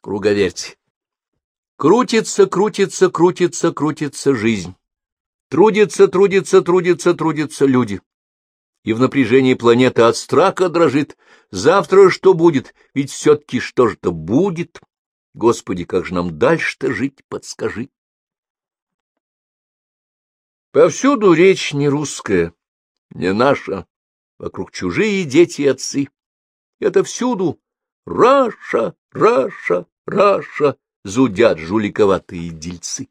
Круговерти. Крутится, крутится, крутится, крутится жизнь. Трудится, трудится, трудится, трудятся люди. И в напряжении планета от страха дрожит. Завтра что будет? Ведь все-таки что же-то будет? Господи, как же нам дальше-то жить, подскажи. Повсюду речь не русская, не наша, вокруг чужие дети и отцы. Это всюду Russia, Russia, Russia, зудят жуликоватые дельцы.